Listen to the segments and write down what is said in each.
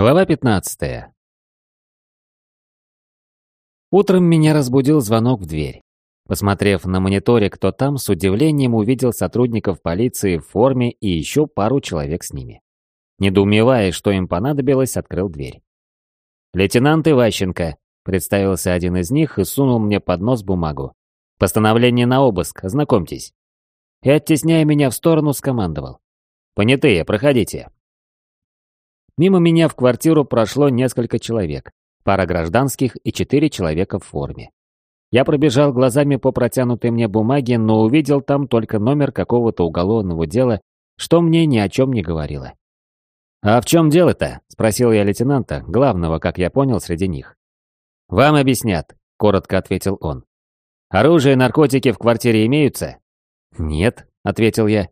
Глава 15. Утром меня разбудил звонок в дверь. Посмотрев на мониторе, кто там, с удивлением увидел сотрудников полиции в форме и еще пару человек с ними. Недоумевая, что им понадобилось, открыл дверь. «Лейтенант Иващенко», — представился один из них и сунул мне под нос бумагу. «Постановление на обыск, знакомьтесь». И, оттесняя меня в сторону, скомандовал. «Понятые, проходите». Мимо меня в квартиру прошло несколько человек, пара гражданских и четыре человека в форме. Я пробежал глазами по протянутой мне бумаге, но увидел там только номер какого-то уголовного дела, что мне ни о чем не говорило. «А в чем дело-то?» — спросил я лейтенанта, главного, как я понял, среди них. «Вам объяснят», — коротко ответил он. «Оружие и наркотики в квартире имеются?» «Нет», — ответил я.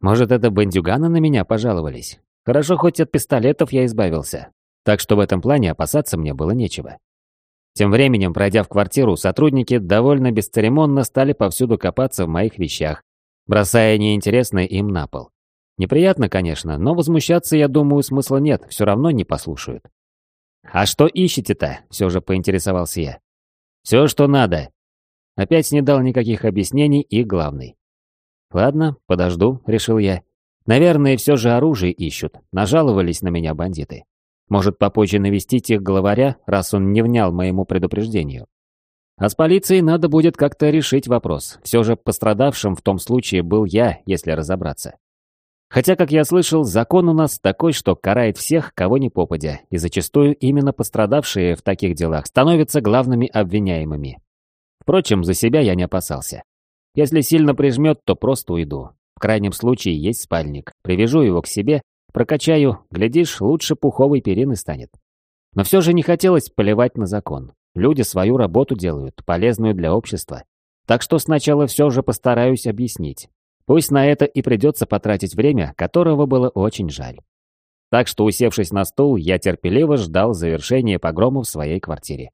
«Может, это бандюганы на меня пожаловались? Хорошо, хоть от пистолетов я избавился, так что в этом плане опасаться мне было нечего. Тем временем, пройдя в квартиру, сотрудники довольно бесцеремонно стали повсюду копаться в моих вещах, бросая неинтересное им на пол. Неприятно, конечно, но возмущаться, я думаю, смысла нет, все равно не послушают. «А что ищете-то?» – все же поинтересовался я. «Все, что надо». Опять не дал никаких объяснений и главный. «Ладно, подожду», – решил я. Наверное, все же оружие ищут. Нажаловались на меня бандиты. Может, попозже навестить их главаря, раз он не внял моему предупреждению. А с полицией надо будет как-то решить вопрос. Все же пострадавшим в том случае был я, если разобраться. Хотя, как я слышал, закон у нас такой, что карает всех, кого не попадя, и зачастую именно пострадавшие в таких делах становятся главными обвиняемыми. Впрочем, за себя я не опасался. Если сильно прижмет, то просто уйду. В крайнем случае есть спальник. Привяжу его к себе, прокачаю, глядишь, лучше пуховой перины станет. Но все же не хотелось поливать на закон. Люди свою работу делают, полезную для общества. Так что сначала все же постараюсь объяснить. Пусть на это и придется потратить время, которого было очень жаль. Так что, усевшись на стул, я терпеливо ждал завершения погрома в своей квартире.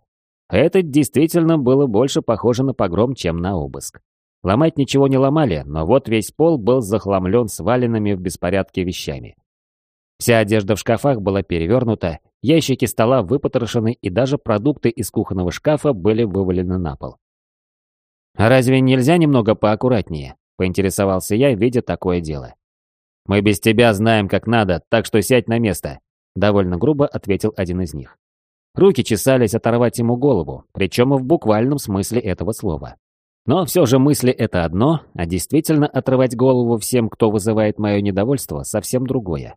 Это действительно было больше похоже на погром, чем на обыск. Ломать ничего не ломали, но вот весь пол был захламлен сваленными в беспорядке вещами. Вся одежда в шкафах была перевернута, ящики стола выпотрошены и даже продукты из кухонного шкафа были вывалены на пол. «А разве нельзя немного поаккуратнее?» – поинтересовался я, видя такое дело. «Мы без тебя знаем, как надо, так что сядь на место», – довольно грубо ответил один из них. Руки чесались оторвать ему голову, причем в буквальном смысле этого слова. Но все же мысли — это одно, а действительно отрывать голову всем, кто вызывает мое недовольство, совсем другое.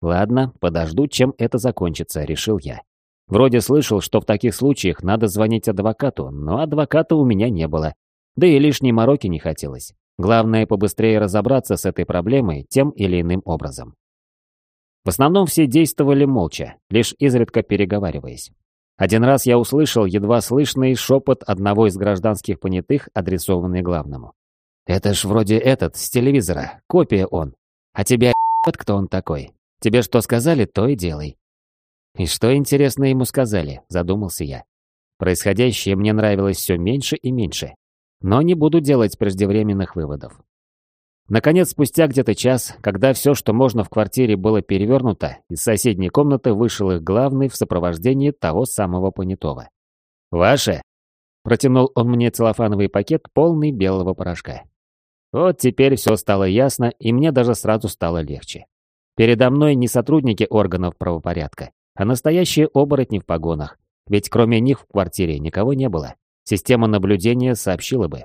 Ладно, подожду, чем это закончится, решил я. Вроде слышал, что в таких случаях надо звонить адвокату, но адвоката у меня не было. Да и лишней мороки не хотелось. Главное, побыстрее разобраться с этой проблемой тем или иным образом. В основном все действовали молча, лишь изредка переговариваясь. Один раз я услышал едва слышный шепот одного из гражданских понятых, адресованный главному. «Это ж вроде этот, с телевизора, копия он. А тебя вот кто он такой? Тебе что сказали, то и делай». «И что, интересно, ему сказали?» – задумался я. Происходящее мне нравилось все меньше и меньше. Но не буду делать преждевременных выводов. Наконец, спустя где-то час, когда все, что можно в квартире, было перевернуто, из соседней комнаты вышел их главный в сопровождении того самого понятого. «Ваше?» Протянул он мне целлофановый пакет, полный белого порошка. Вот теперь все стало ясно, и мне даже сразу стало легче. Передо мной не сотрудники органов правопорядка, а настоящие оборотни в погонах, ведь кроме них в квартире никого не было. Система наблюдения сообщила бы,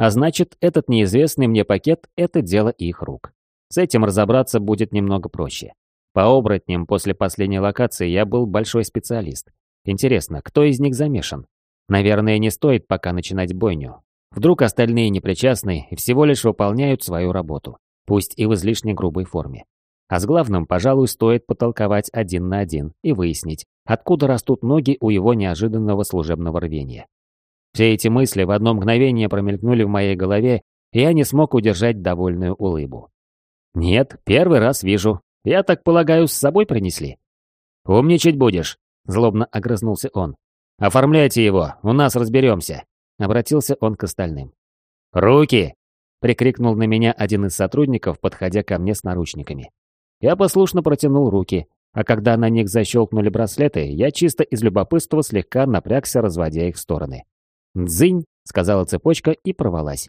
а значит, этот неизвестный мне пакет – это дело их рук. С этим разобраться будет немного проще. По оборотням после последней локации я был большой специалист. Интересно, кто из них замешан? Наверное, не стоит пока начинать бойню. Вдруг остальные непричастны и всего лишь выполняют свою работу, пусть и в излишне грубой форме. А с главным, пожалуй, стоит потолковать один на один и выяснить, откуда растут ноги у его неожиданного служебного рвения. Все эти мысли в одно мгновение промелькнули в моей голове, и я не смог удержать довольную улыбу. «Нет, первый раз вижу. Я так полагаю, с собой принесли?» «Умничать будешь», — злобно огрызнулся он. «Оформляйте его, у нас разберемся», — обратился он к остальным. «Руки!» — прикрикнул на меня один из сотрудников, подходя ко мне с наручниками. Я послушно протянул руки, а когда на них защелкнули браслеты, я чисто из любопытства слегка напрягся, разводя их в стороны. «Дзынь!» — сказала цепочка и порвалась.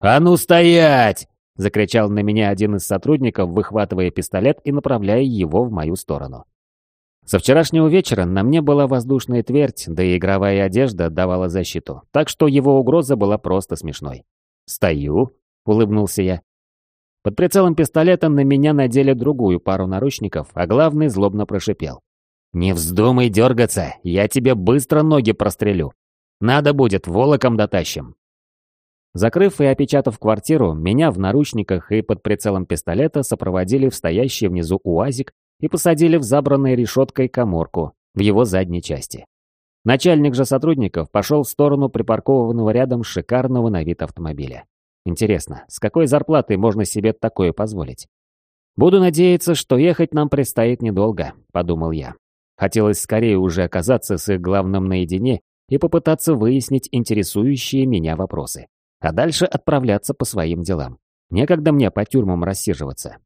«А ну стоять!» — закричал на меня один из сотрудников, выхватывая пистолет и направляя его в мою сторону. Со вчерашнего вечера на мне была воздушная твердь, да и игровая одежда давала защиту, так что его угроза была просто смешной. «Стою», — улыбнулся я. Под прицелом пистолета на меня надели другую пару наручников, а главный злобно прошипел. «Не вздумай дергаться, я тебе быстро ноги прострелю. Надо будет, волоком дотащим». Закрыв и опечатав квартиру, меня в наручниках и под прицелом пистолета сопроводили в стоящий внизу УАЗик и посадили в забранной решеткой коморку в его задней части. Начальник же сотрудников пошел в сторону припаркованного рядом шикарного на вид автомобиля. Интересно, с какой зарплатой можно себе такое позволить? Буду надеяться, что ехать нам предстоит недолго, подумал я. Хотелось скорее уже оказаться с их главным наедине и попытаться выяснить интересующие меня вопросы. А дальше отправляться по своим делам. Некогда мне по тюрьмам рассиживаться.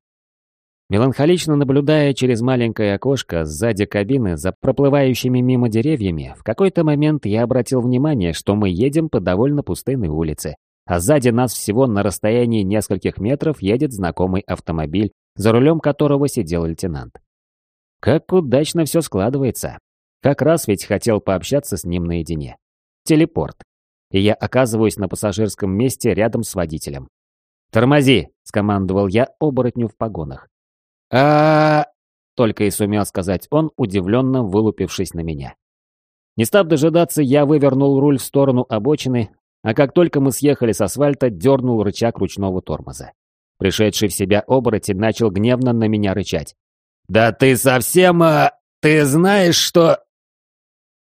Меланхолично наблюдая через маленькое окошко сзади кабины за проплывающими мимо деревьями, в какой-то момент я обратил внимание, что мы едем по довольно пустынной улице, а сзади нас всего на расстоянии нескольких метров едет знакомый автомобиль, за рулем которого сидел лейтенант. Как удачно все складывается. Как раз ведь хотел пообщаться с ним наедине. Телепорт. И я оказываюсь на пассажирском месте рядом с водителем. «Тормози!» — скомандовал я оборотню в погонах а только и сумел сказать он, удивленно вылупившись на меня. Не став дожидаться, я вывернул руль в сторону обочины, а как только мы съехали с асфальта, дернул рычаг ручного тормоза. Пришедший в себя оборотень начал гневно на меня рычать. «Да ты совсем... А... Ты знаешь, что...»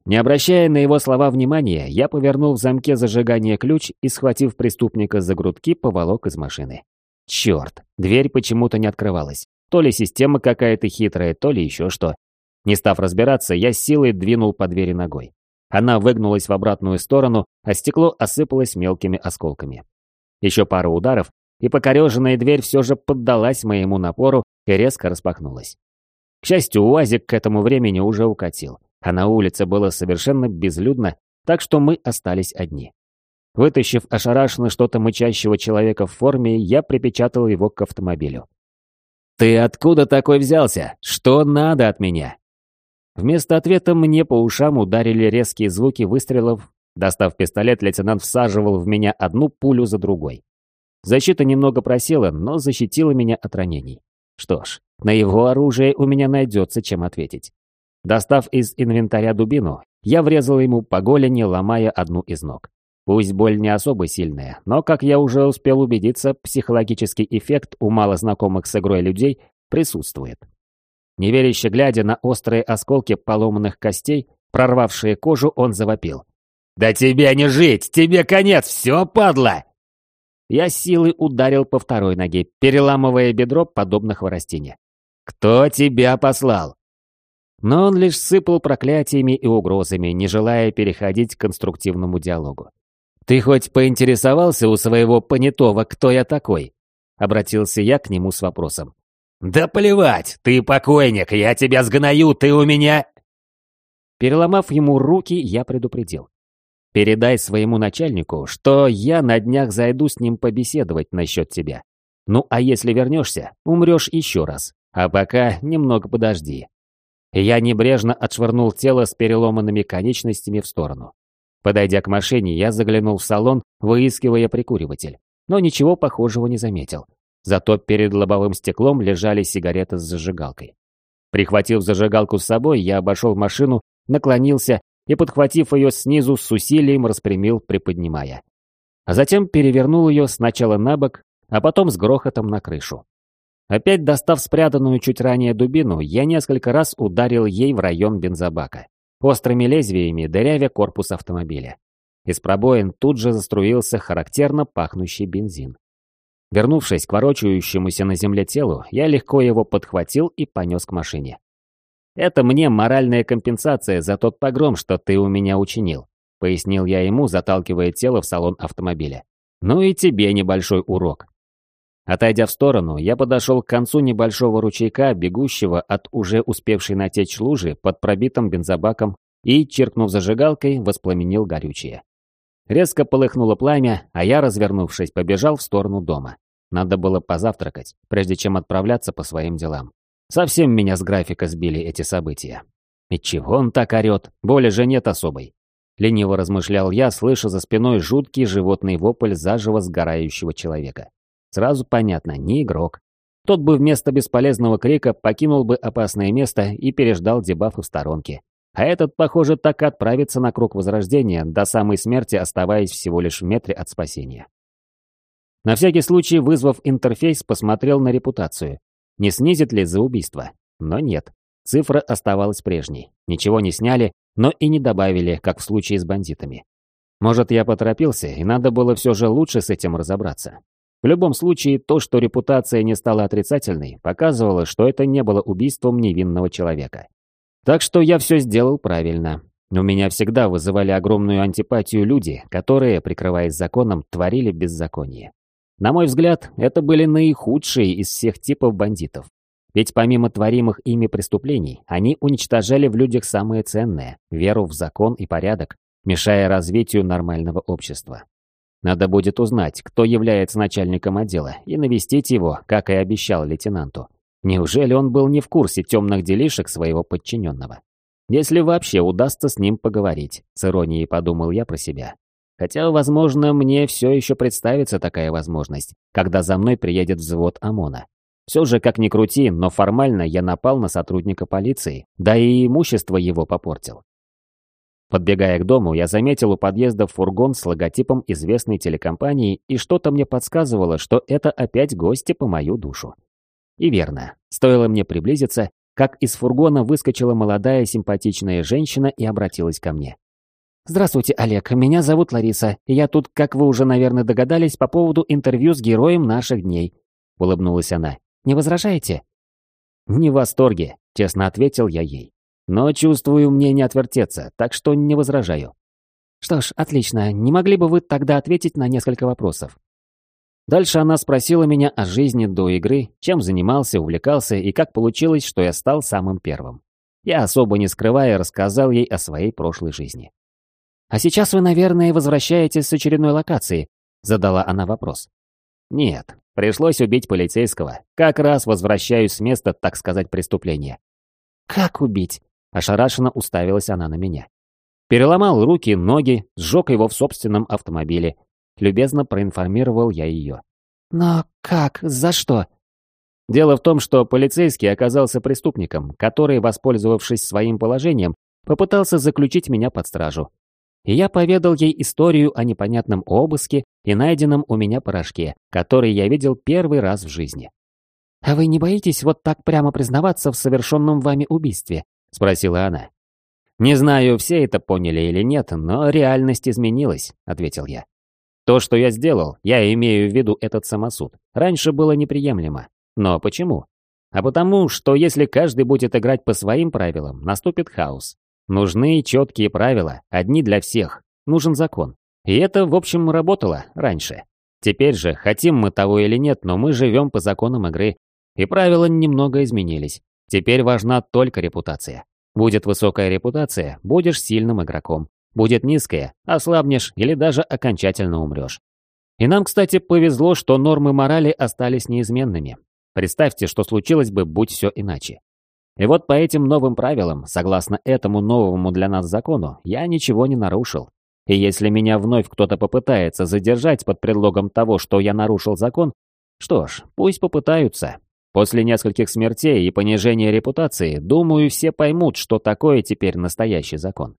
Не обращая на его слова внимания, я повернул в замке зажигания ключ и, схватив преступника за грудки, поволок из машины. Черт, дверь почему-то не открывалась. То ли система какая-то хитрая, то ли еще что. Не став разбираться, я силой двинул по двери ногой. Она выгнулась в обратную сторону, а стекло осыпалось мелкими осколками. Еще пару ударов, и покореженная дверь все же поддалась моему напору и резко распахнулась. К счастью, УАЗик к этому времени уже укатил, а на улице было совершенно безлюдно, так что мы остались одни. Вытащив ошарашенно что-то мычащего человека в форме, я припечатал его к автомобилю. «Ты откуда такой взялся? Что надо от меня?» Вместо ответа мне по ушам ударили резкие звуки выстрелов. Достав пистолет, лейтенант всаживал в меня одну пулю за другой. Защита немного просела, но защитила меня от ранений. Что ж, на его оружие у меня найдется чем ответить. Достав из инвентаря дубину, я врезал ему по голени, ломая одну из ног. Пусть боль не особо сильная, но, как я уже успел убедиться, психологический эффект у малознакомых с игрой людей присутствует. Неверяще глядя на острые осколки поломанных костей, прорвавшие кожу, он завопил. «Да тебе не жить! Тебе конец! Все, падла!» Я силой ударил по второй ноге, переламывая бедро, подобно хворостине. «Кто тебя послал?» Но он лишь сыпал проклятиями и угрозами, не желая переходить к конструктивному диалогу. «Ты хоть поинтересовался у своего понятого, кто я такой?» Обратился я к нему с вопросом. «Да плевать, ты покойник, я тебя сгною, ты у меня...» Переломав ему руки, я предупредил. «Передай своему начальнику, что я на днях зайду с ним побеседовать насчет тебя. Ну а если вернешься, умрешь еще раз. А пока немного подожди». Я небрежно отшвырнул тело с переломанными конечностями в сторону. Подойдя к машине, я заглянул в салон, выискивая прикуриватель, но ничего похожего не заметил. Зато перед лобовым стеклом лежали сигареты с зажигалкой. Прихватив зажигалку с собой, я обошел машину, наклонился и, подхватив ее снизу, с усилием распрямил, приподнимая. А затем перевернул ее сначала на бок, а потом с грохотом на крышу. Опять достав спрятанную чуть ранее дубину, я несколько раз ударил ей в район бензобака острыми лезвиями дырявя корпус автомобиля. Из пробоин тут же заструился характерно пахнущий бензин. Вернувшись к ворочающемуся на земле телу, я легко его подхватил и понес к машине. «Это мне моральная компенсация за тот погром, что ты у меня учинил», пояснил я ему, заталкивая тело в салон автомобиля. «Ну и тебе небольшой урок». Отойдя в сторону, я подошел к концу небольшого ручейка, бегущего от уже успевшей натечь лужи под пробитым бензобаком и, чиркнув зажигалкой, воспламенил горючее. Резко полыхнуло пламя, а я, развернувшись, побежал в сторону дома. Надо было позавтракать, прежде чем отправляться по своим делам. Совсем меня с графика сбили эти события. И чего он так орёт? Боли же нет особой. Лениво размышлял я, слыша за спиной жуткий животный вопль заживо сгорающего человека. Сразу понятно, не игрок. Тот бы вместо бесполезного крика покинул бы опасное место и переждал дебафы в сторонке. А этот, похоже, так и отправится на круг возрождения, до самой смерти оставаясь всего лишь в метре от спасения. На всякий случай, вызвав интерфейс, посмотрел на репутацию. Не снизит ли за убийство? Но нет. Цифра оставалась прежней. Ничего не сняли, но и не добавили, как в случае с бандитами. Может, я поторопился, и надо было все же лучше с этим разобраться. В любом случае, то, что репутация не стала отрицательной, показывало, что это не было убийством невинного человека. Так что я все сделал правильно. У меня всегда вызывали огромную антипатию люди, которые, прикрываясь законом, творили беззаконие. На мой взгляд, это были наихудшие из всех типов бандитов. Ведь помимо творимых ими преступлений, они уничтожали в людях самое ценное – веру в закон и порядок, мешая развитию нормального общества. Надо будет узнать, кто является начальником отдела, и навестить его, как и обещал лейтенанту. Неужели он был не в курсе темных делишек своего подчиненного? Если вообще удастся с ним поговорить, с иронией подумал я про себя. Хотя, возможно, мне все еще представится такая возможность, когда за мной приедет взвод ОМОНа. Все же, как ни крути, но формально я напал на сотрудника полиции, да и имущество его попортил. Подбегая к дому, я заметил у подъезда фургон с логотипом известной телекомпании, и что-то мне подсказывало, что это опять гости по мою душу. И верно, стоило мне приблизиться, как из фургона выскочила молодая симпатичная женщина и обратилась ко мне. «Здравствуйте, Олег, меня зовут Лариса, и я тут, как вы уже, наверное, догадались, по поводу интервью с героем наших дней», — улыбнулась она. Не возражаете?» «Не в восторге», — честно ответил я ей. «Но чувствую, мне не отвертеться, так что не возражаю». «Что ж, отлично. Не могли бы вы тогда ответить на несколько вопросов?» Дальше она спросила меня о жизни до игры, чем занимался, увлекался и как получилось, что я стал самым первым. Я особо не скрывая рассказал ей о своей прошлой жизни. «А сейчас вы, наверное, возвращаетесь с очередной локации?» — задала она вопрос. «Нет, Пришлось убить полицейского. Как раз возвращаюсь с места, так сказать, преступления. «Как убить?» – ошарашенно уставилась она на меня. Переломал руки, ноги, сжег его в собственном автомобиле. Любезно проинформировал я ее. «Но как? За что?» Дело в том, что полицейский оказался преступником, который, воспользовавшись своим положением, попытался заключить меня под стражу и я поведал ей историю о непонятном обыске и найденном у меня порошке, который я видел первый раз в жизни. «А вы не боитесь вот так прямо признаваться в совершенном вами убийстве?» — спросила она. «Не знаю, все это поняли или нет, но реальность изменилась», — ответил я. «То, что я сделал, я имею в виду этот самосуд, раньше было неприемлемо. Но почему? А потому, что если каждый будет играть по своим правилам, наступит хаос. Нужны четкие правила, одни для всех. Нужен закон. И это, в общем, работало раньше. Теперь же, хотим мы того или нет, но мы живем по законам игры. И правила немного изменились. Теперь важна только репутация. Будет высокая репутация, будешь сильным игроком. Будет низкая, ослабнешь или даже окончательно умрешь. И нам, кстати, повезло, что нормы морали остались неизменными. Представьте, что случилось бы, будь все иначе. И вот по этим новым правилам, согласно этому новому для нас закону, я ничего не нарушил. И если меня вновь кто-то попытается задержать под предлогом того, что я нарушил закон, что ж, пусть попытаются. После нескольких смертей и понижения репутации, думаю, все поймут, что такое теперь настоящий закон.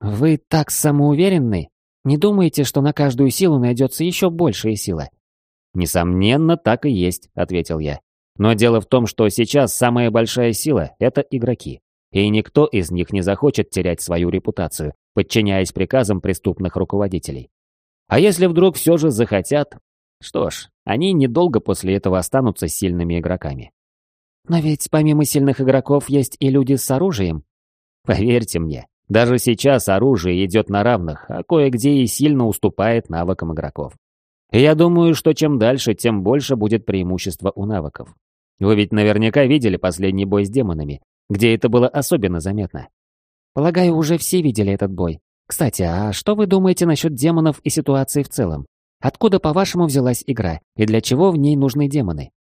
«Вы так самоуверенны? Не думаете, что на каждую силу найдется еще большая сила?» «Несомненно, так и есть», — ответил я. Но дело в том, что сейчас самая большая сила – это игроки. И никто из них не захочет терять свою репутацию, подчиняясь приказам преступных руководителей. А если вдруг все же захотят? Что ж, они недолго после этого останутся сильными игроками. Но ведь помимо сильных игроков есть и люди с оружием. Поверьте мне, даже сейчас оружие идет на равных, а кое-где и сильно уступает навыкам игроков. Я думаю, что чем дальше, тем больше будет преимущество у навыков. Вы ведь наверняка видели последний бой с демонами, где это было особенно заметно. Полагаю, уже все видели этот бой. Кстати, а что вы думаете насчет демонов и ситуации в целом? Откуда, по-вашему, взялась игра, и для чего в ней нужны демоны?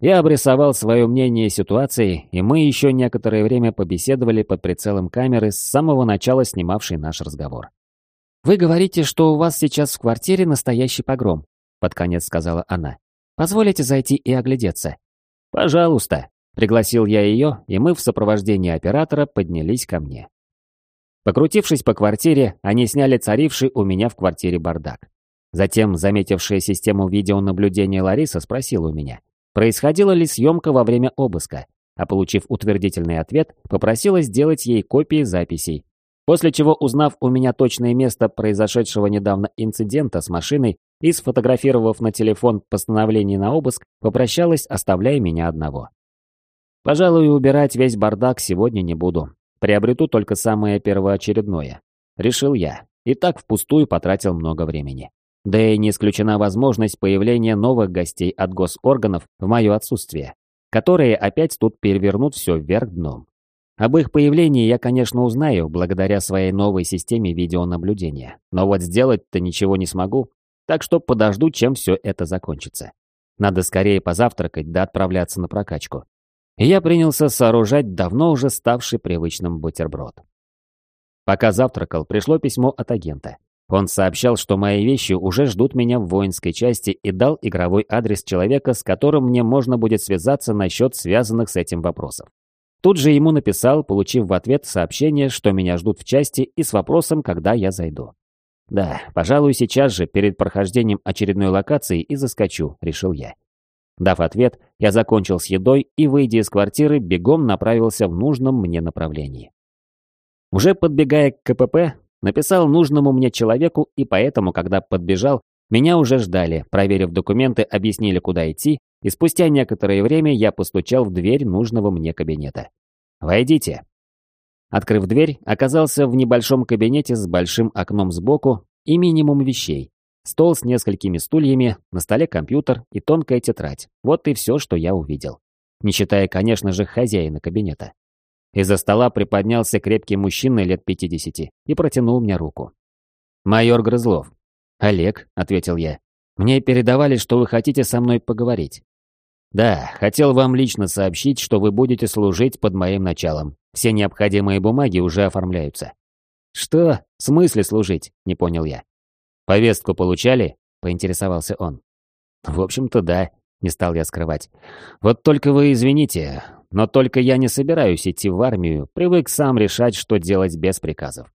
Я обрисовал свое мнение ситуации, и мы еще некоторое время побеседовали под прицелом камеры с самого начала снимавшей наш разговор. «Вы говорите, что у вас сейчас в квартире настоящий погром», — под конец сказала она. «Позволите зайти и оглядеться?» «Пожалуйста», — пригласил я ее, и мы в сопровождении оператора поднялись ко мне. Покрутившись по квартире, они сняли царивший у меня в квартире бардак. Затем, заметившая систему видеонаблюдения Лариса спросила у меня, происходила ли съемка во время обыска, а получив утвердительный ответ, попросила сделать ей копии записей. После чего, узнав у меня точное место произошедшего недавно инцидента с машиной и сфотографировав на телефон постановление на обыск, попрощалась, оставляя меня одного. Пожалуй, убирать весь бардак сегодня не буду. Приобрету только самое первоочередное. Решил я. И так впустую потратил много времени. Да и не исключена возможность появления новых гостей от госорганов в мое отсутствие, которые опять тут перевернут все вверх дном. Об их появлении я, конечно, узнаю благодаря своей новой системе видеонаблюдения, но вот сделать-то ничего не смогу, так что подожду, чем все это закончится. Надо скорее позавтракать да отправляться на прокачку. И я принялся сооружать давно уже ставший привычным бутерброд. Пока завтракал, пришло письмо от агента. Он сообщал, что мои вещи уже ждут меня в воинской части и дал игровой адрес человека, с которым мне можно будет связаться насчет связанных с этим вопросов. Тут же ему написал, получив в ответ сообщение, что меня ждут в части и с вопросом, когда я зайду. Да, пожалуй, сейчас же, перед прохождением очередной локации и заскочу, решил я. Дав ответ, я закончил с едой и, выйдя из квартиры, бегом направился в нужном мне направлении. Уже подбегая к КПП, Написал нужному мне человеку, и поэтому, когда подбежал, меня уже ждали, проверив документы, объяснили, куда идти, и спустя некоторое время я постучал в дверь нужного мне кабинета. «Войдите». Открыв дверь, оказался в небольшом кабинете с большим окном сбоку и минимум вещей. Стол с несколькими стульями, на столе компьютер и тонкая тетрадь. Вот и все, что я увидел. Не считая, конечно же, хозяина кабинета. Из-за стола приподнялся крепкий мужчина лет пятидесяти и протянул мне руку. «Майор Грызлов». «Олег», — ответил я. «Мне передавали, что вы хотите со мной поговорить». «Да, хотел вам лично сообщить, что вы будете служить под моим началом. Все необходимые бумаги уже оформляются». «Что? В смысле служить?» — не понял я. «Повестку получали?» — поинтересовался он. «В общем-то, да», — не стал я скрывать. «Вот только вы извините, но только я не собираюсь идти в армию, привык сам решать, что делать без приказов.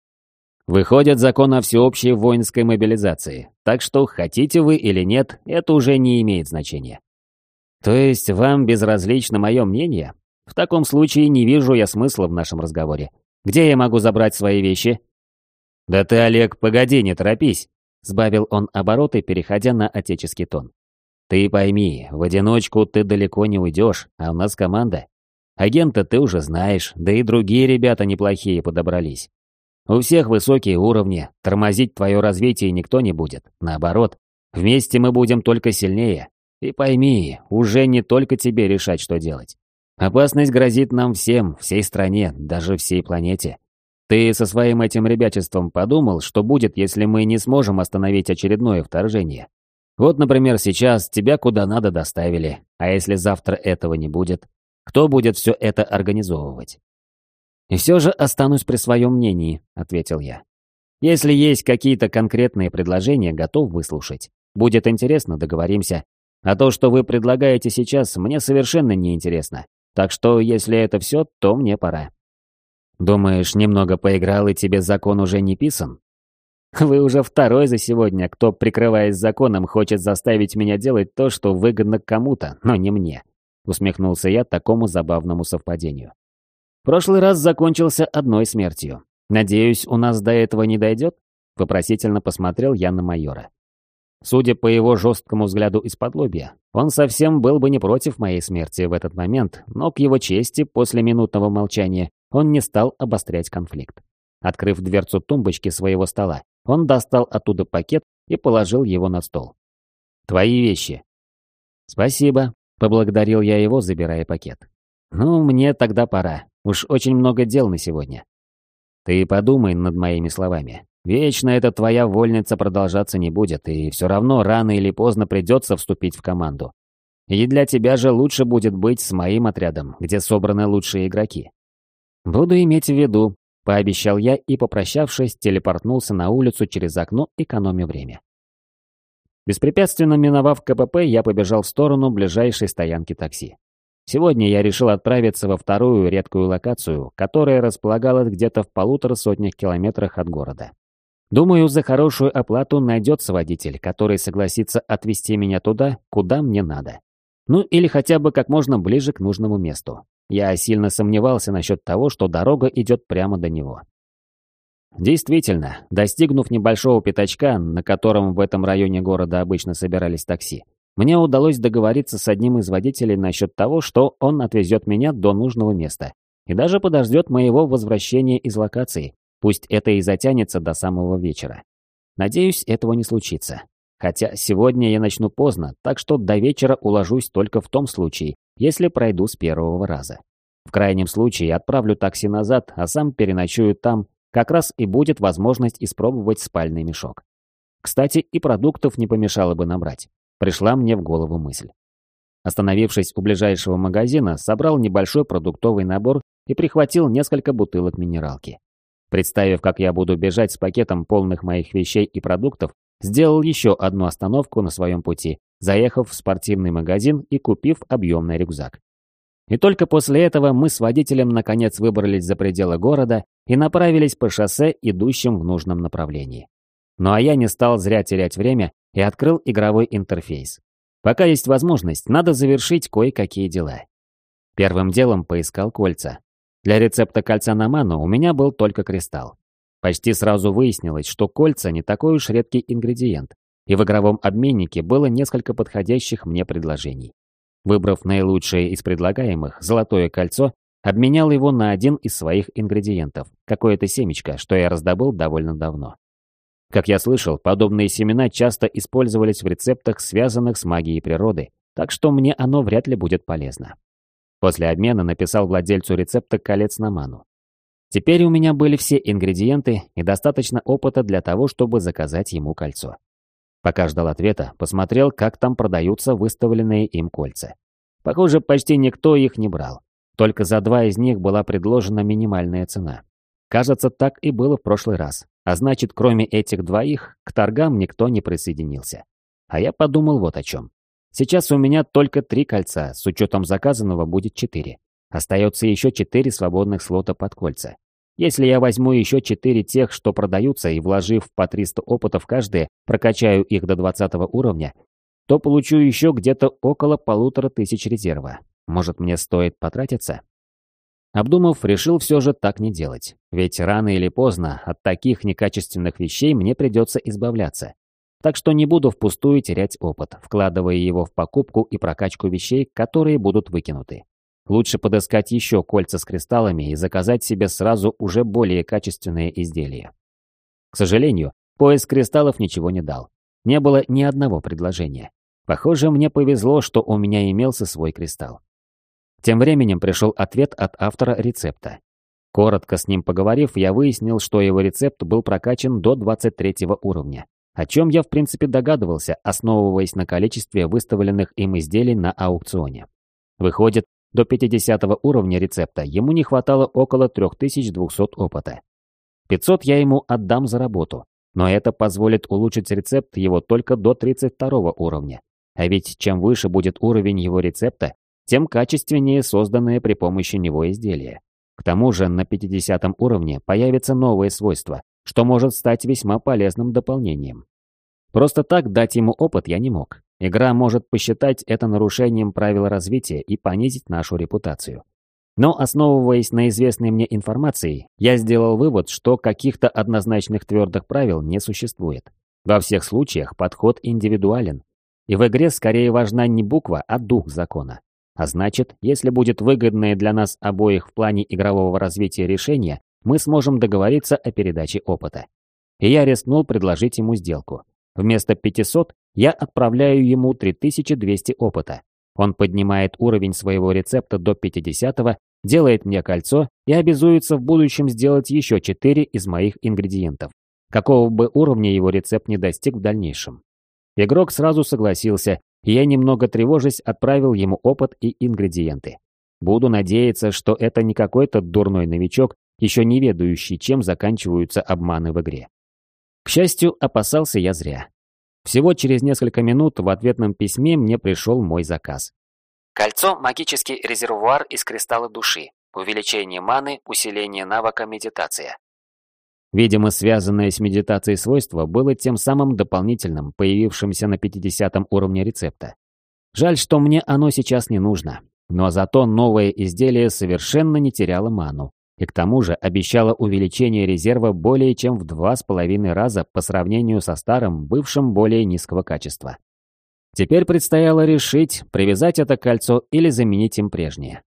Выходит закон о всеобщей воинской мобилизации, так что хотите вы или нет, это уже не имеет значения. То есть вам безразлично мое мнение? В таком случае не вижу я смысла в нашем разговоре. Где я могу забрать свои вещи? Да ты, Олег, погоди, не торопись, сбавил он обороты, переходя на отеческий тон. Ты пойми, в одиночку ты далеко не уйдешь, а у нас команда. Агента ты уже знаешь, да и другие ребята неплохие подобрались. У всех высокие уровни, тормозить твое развитие никто не будет. Наоборот, вместе мы будем только сильнее. И пойми, уже не только тебе решать, что делать. Опасность грозит нам всем, всей стране, даже всей планете. Ты со своим этим ребячеством подумал, что будет, если мы не сможем остановить очередное вторжение? Вот, например, сейчас тебя куда надо доставили, а если завтра этого не будет? Кто будет все это организовывать? «И все же останусь при своем мнении», — ответил я. «Если есть какие-то конкретные предложения, готов выслушать. Будет интересно, договоримся. А то, что вы предлагаете сейчас, мне совершенно не интересно. Так что, если это все, то мне пора». «Думаешь, немного поиграл и тебе закон уже не писан?» «Вы уже второй за сегодня, кто, прикрываясь законом, хочет заставить меня делать то, что выгодно кому-то, но не мне», Усмехнулся я такому забавному совпадению. Прошлый раз закончился одной смертью. Надеюсь, у нас до этого не дойдет? Вопросительно посмотрел я на майора. Судя по его жесткому взгляду из-под лобья, он совсем был бы не против моей смерти в этот момент, но к его чести, после минутного молчания, он не стал обострять конфликт. Открыв дверцу тумбочки своего стола, он достал оттуда пакет и положил его на стол. Твои вещи». «Спасибо», — поблагодарил я его, забирая пакет. «Ну, мне тогда пора. Уж очень много дел на сегодня». «Ты подумай над моими словами. Вечно эта твоя вольница продолжаться не будет, и все равно рано или поздно придется вступить в команду. И для тебя же лучше будет быть с моим отрядом, где собраны лучшие игроки. Буду иметь в виду, пообещал я и, попрощавшись, телепортнулся на улицу через окно, экономя время. Беспрепятственно миновав КПП, я побежал в сторону ближайшей стоянки такси. Сегодня я решил отправиться во вторую редкую локацию, которая располагалась где-то в полутора сотнях километрах от города. Думаю, за хорошую оплату найдется водитель, который согласится отвезти меня туда, куда мне надо. Ну или хотя бы как можно ближе к нужному месту. Я сильно сомневался насчет того, что дорога идет прямо до него. Действительно, достигнув небольшого пятачка, на котором в этом районе города обычно собирались такси, мне удалось договориться с одним из водителей насчет того, что он отвезет меня до нужного места и даже подождет моего возвращения из локации, Пусть это и затянется до самого вечера. Надеюсь, этого не случится. Хотя сегодня я начну поздно, так что до вечера уложусь только в том случае, если пройду с первого раза. В крайнем случае отправлю такси назад, а сам переночую там, как раз и будет возможность испробовать спальный мешок. Кстати, и продуктов не помешало бы набрать. Пришла мне в голову мысль. Остановившись у ближайшего магазина, собрал небольшой продуктовый набор и прихватил несколько бутылок минералки. Представив, как я буду бежать с пакетом полных моих вещей и продуктов, сделал еще одну остановку на своем пути, заехав в спортивный магазин и купив объемный рюкзак. И только после этого мы с водителем наконец выбрались за пределы города и направились по шоссе, идущим в нужном направлении. Ну а я не стал зря терять время и открыл игровой интерфейс. Пока есть возможность, надо завершить кое-какие дела. Первым делом поискал кольца, для рецепта кольца на ману у меня был только кристалл. Почти сразу выяснилось, что кольца не такой уж редкий ингредиент, и в игровом обменнике было несколько подходящих мне предложений. Выбрав наилучшее из предлагаемых, золотое кольцо, обменял его на один из своих ингредиентов, какое-то семечко, что я раздобыл довольно давно. Как я слышал, подобные семена часто использовались в рецептах, связанных с магией природы, так что мне оно вряд ли будет полезно. После обмена написал владельцу рецепта колец на ману. Теперь у меня были все ингредиенты и достаточно опыта для того, чтобы заказать ему кольцо. Пока ждал ответа, посмотрел, как там продаются выставленные им кольца. Похоже, почти никто их не брал. Только за два из них была предложена минимальная цена. Кажется, так и было в прошлый раз. А значит, кроме этих двоих, к торгам никто не присоединился. А я подумал вот о чем. Сейчас у меня только три кольца, с учетом заказанного будет четыре. Остается еще четыре свободных слота под кольца. Если я возьму еще четыре тех, что продаются, и вложив по 300 опытов каждое, прокачаю их до 20 уровня, то получу еще где-то около полутора тысяч резерва. Может, мне стоит потратиться? Обдумав, решил все же так не делать. Ведь рано или поздно от таких некачественных вещей мне придется избавляться. Так что не буду впустую терять опыт, вкладывая его в покупку и прокачку вещей, которые будут выкинуты. Лучше подыскать еще кольца с кристаллами и заказать себе сразу уже более качественные изделия. К сожалению, поиск кристаллов ничего не дал. Не было ни одного предложения. Похоже, мне повезло, что у меня имелся свой кристалл. Тем временем пришел ответ от автора рецепта. Коротко с ним поговорив, я выяснил, что его рецепт был прокачан до 23 уровня, о чем я в принципе догадывался, основываясь на количестве выставленных им изделий на аукционе. Выходит, до 50 уровня рецепта ему не хватало около 3200 опыта. 500 я ему отдам за работу, но это позволит улучшить рецепт его только до 32 уровня. А ведь чем выше будет уровень его рецепта, тем качественнее созданные при помощи него изделия. К тому же на 50 уровне появится новое свойство, что может стать весьма полезным дополнением. Просто так дать ему опыт я не мог. Игра может посчитать это нарушением правил развития и понизить нашу репутацию. Но основываясь на известной мне информации, я сделал вывод, что каких-то однозначных твердых правил не существует. Во всех случаях подход индивидуален. И в игре скорее важна не буква, а дух закона. А значит, если будет выгодное для нас обоих в плане игрового развития решение, мы сможем договориться о передаче опыта. И я рискнул предложить ему сделку. Вместо 500 я отправляю ему 3200 опыта. Он поднимает уровень своего рецепта до 50 делает мне кольцо и обязуется в будущем сделать еще 4 из моих ингредиентов, какого бы уровня его рецепт не достиг в дальнейшем. Игрок сразу согласился, я немного тревожась отправил ему опыт и ингредиенты. Буду надеяться, что это не какой-то дурной новичок, еще не ведающий, чем заканчиваются обманы в игре. К счастью, опасался я зря. Всего через несколько минут в ответном письме мне пришел мой заказ. Кольцо – магический резервуар из кристалла души. Увеличение маны, усиление навыка медитация. Видимо, связанное с медитацией свойство было тем самым дополнительным, появившимся на 50 уровне рецепта. Жаль, что мне оно сейчас не нужно. Но зато новое изделие совершенно не теряло ману, и к тому же обещала увеличение резерва более чем в два с половиной раза по сравнению со старым, бывшим более низкого качества. Теперь предстояло решить, привязать это кольцо или заменить им прежнее.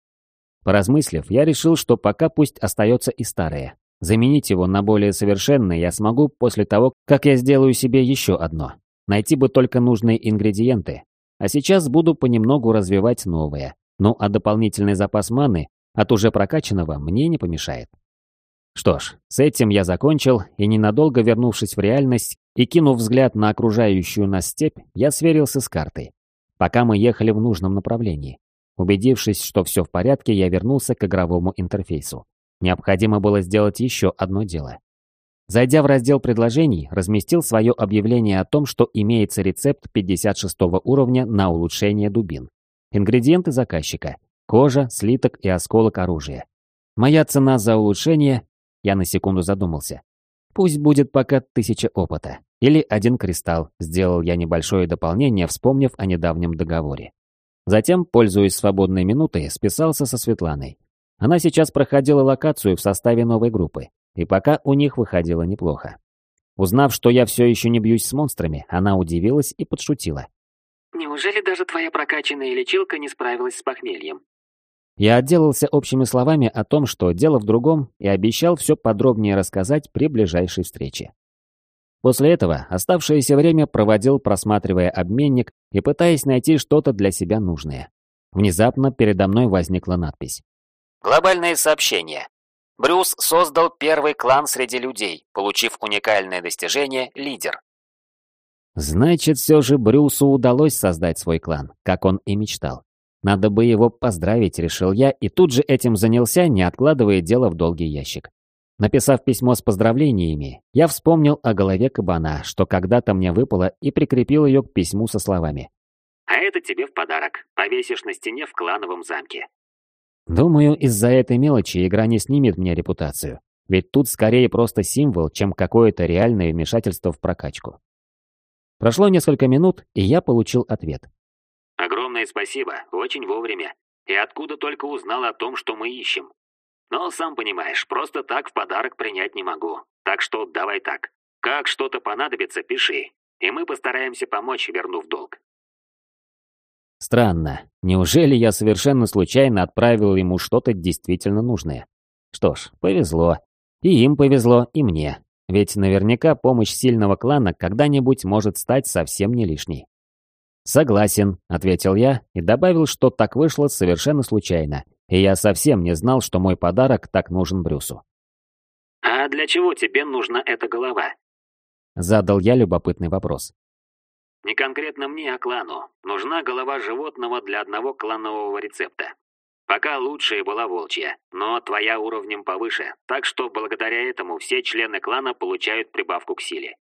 Поразмыслив, я решил, что пока пусть остается и старое. Заменить его на более совершенное я смогу после того, как я сделаю себе еще одно. Найти бы только нужные ингредиенты. А сейчас буду понемногу развивать новое. Ну а дополнительный запас маны от уже прокачанного мне не помешает. Что ж, с этим я закончил, и ненадолго вернувшись в реальность и кинув взгляд на окружающую нас степь, я сверился с картой. Пока мы ехали в нужном направлении. Убедившись, что все в порядке, я вернулся к игровому интерфейсу. Необходимо было сделать еще одно дело. Зайдя в раздел предложений, разместил свое объявление о том, что имеется рецепт 56 уровня на улучшение дубин. Ингредиенты заказчика. Кожа, слиток и осколок оружия. Моя цена за улучшение... Я на секунду задумался. Пусть будет пока тысяча опыта. Или один кристалл. Сделал я небольшое дополнение, вспомнив о недавнем договоре. Затем, пользуясь свободной минутой, списался со Светланой. Она сейчас проходила локацию в составе новой группы, и пока у них выходило неплохо. Узнав, что я все еще не бьюсь с монстрами, она удивилась и подшутила. «Неужели даже твоя прокачанная лечилка не справилась с похмельем?» Я отделался общими словами о том, что дело в другом, и обещал все подробнее рассказать при ближайшей встрече. После этого оставшееся время проводил, просматривая обменник и пытаясь найти что-то для себя нужное. Внезапно передо мной возникла надпись. Глобальные сообщения. Брюс создал первый клан среди людей, получив уникальное достижение «Лидер». Значит, все же Брюсу удалось создать свой клан, как он и мечтал. Надо бы его поздравить, решил я, и тут же этим занялся, не откладывая дело в долгий ящик. Написав письмо с поздравлениями, я вспомнил о голове кабана, что когда-то мне выпало, и прикрепил ее к письму со словами. «А это тебе в подарок. Повесишь на стене в клановом замке». Думаю, из-за этой мелочи игра не снимет мне репутацию. Ведь тут скорее просто символ, чем какое-то реальное вмешательство в прокачку. Прошло несколько минут, и я получил ответ. Огромное спасибо, очень вовремя. И откуда только узнал о том, что мы ищем. Но, сам понимаешь, просто так в подарок принять не могу. Так что давай так. Как что-то понадобится, пиши. И мы постараемся помочь, вернув долг. Странно. Неужели я совершенно случайно отправил ему что-то действительно нужное? Что ж, повезло. И им повезло, и мне. Ведь наверняка помощь сильного клана когда-нибудь может стать совсем не лишней. «Согласен», — ответил я и добавил, что так вышло совершенно случайно, и я совсем не знал, что мой подарок так нужен Брюсу. «А для чего тебе нужна эта голова?» Задал я любопытный вопрос. «Не конкретно мне, а клану. Нужна голова животного для одного кланового рецепта. Пока лучшая была волчья, но твоя уровнем повыше, так что благодаря этому все члены клана получают прибавку к силе».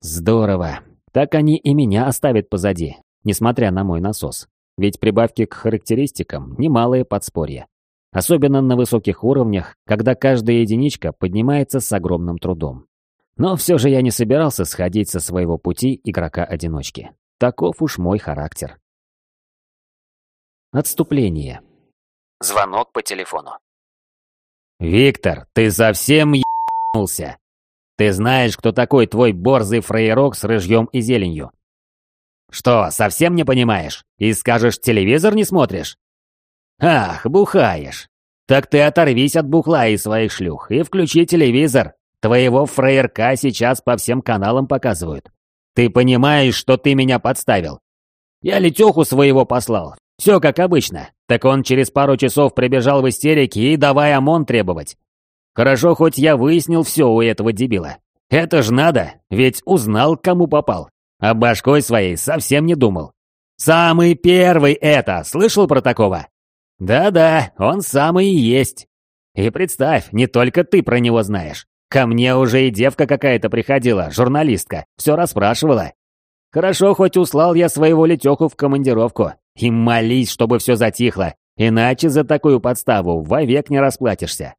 «Здорово. Так они и меня оставят позади, несмотря на мой насос. Ведь прибавки к характеристикам – немалые подспорья. Особенно на высоких уровнях, когда каждая единичка поднимается с огромным трудом. Но все же я не собирался сходить со своего пути игрока-одиночки. Таков уж мой характер. Отступление. Звонок по телефону. «Виктор, ты совсем ебнулся? Ты знаешь, кто такой твой борзый фрейрок с рыжьем и зеленью? Что, совсем не понимаешь? И скажешь, телевизор не смотришь? Ах, бухаешь. Так ты оторвись от бухла и своих шлюх и включи телевизор. Твоего фрейерка сейчас по всем каналам показывают. Ты понимаешь, что ты меня подставил? Я Летеху своего послал. Все как обычно. Так он через пару часов прибежал в истерике и давай ОМОН требовать. Хорошо, хоть я выяснил все у этого дебила. Это ж надо, ведь узнал, кому попал. А башкой своей совсем не думал. Самый первый это, слышал про такого? Да-да, он самый и есть. И представь, не только ты про него знаешь. Ко мне уже и девка какая-то приходила, журналистка, все расспрашивала. Хорошо, хоть услал я своего летеху в командировку. И молись, чтобы все затихло, иначе за такую подставу вовек не расплатишься.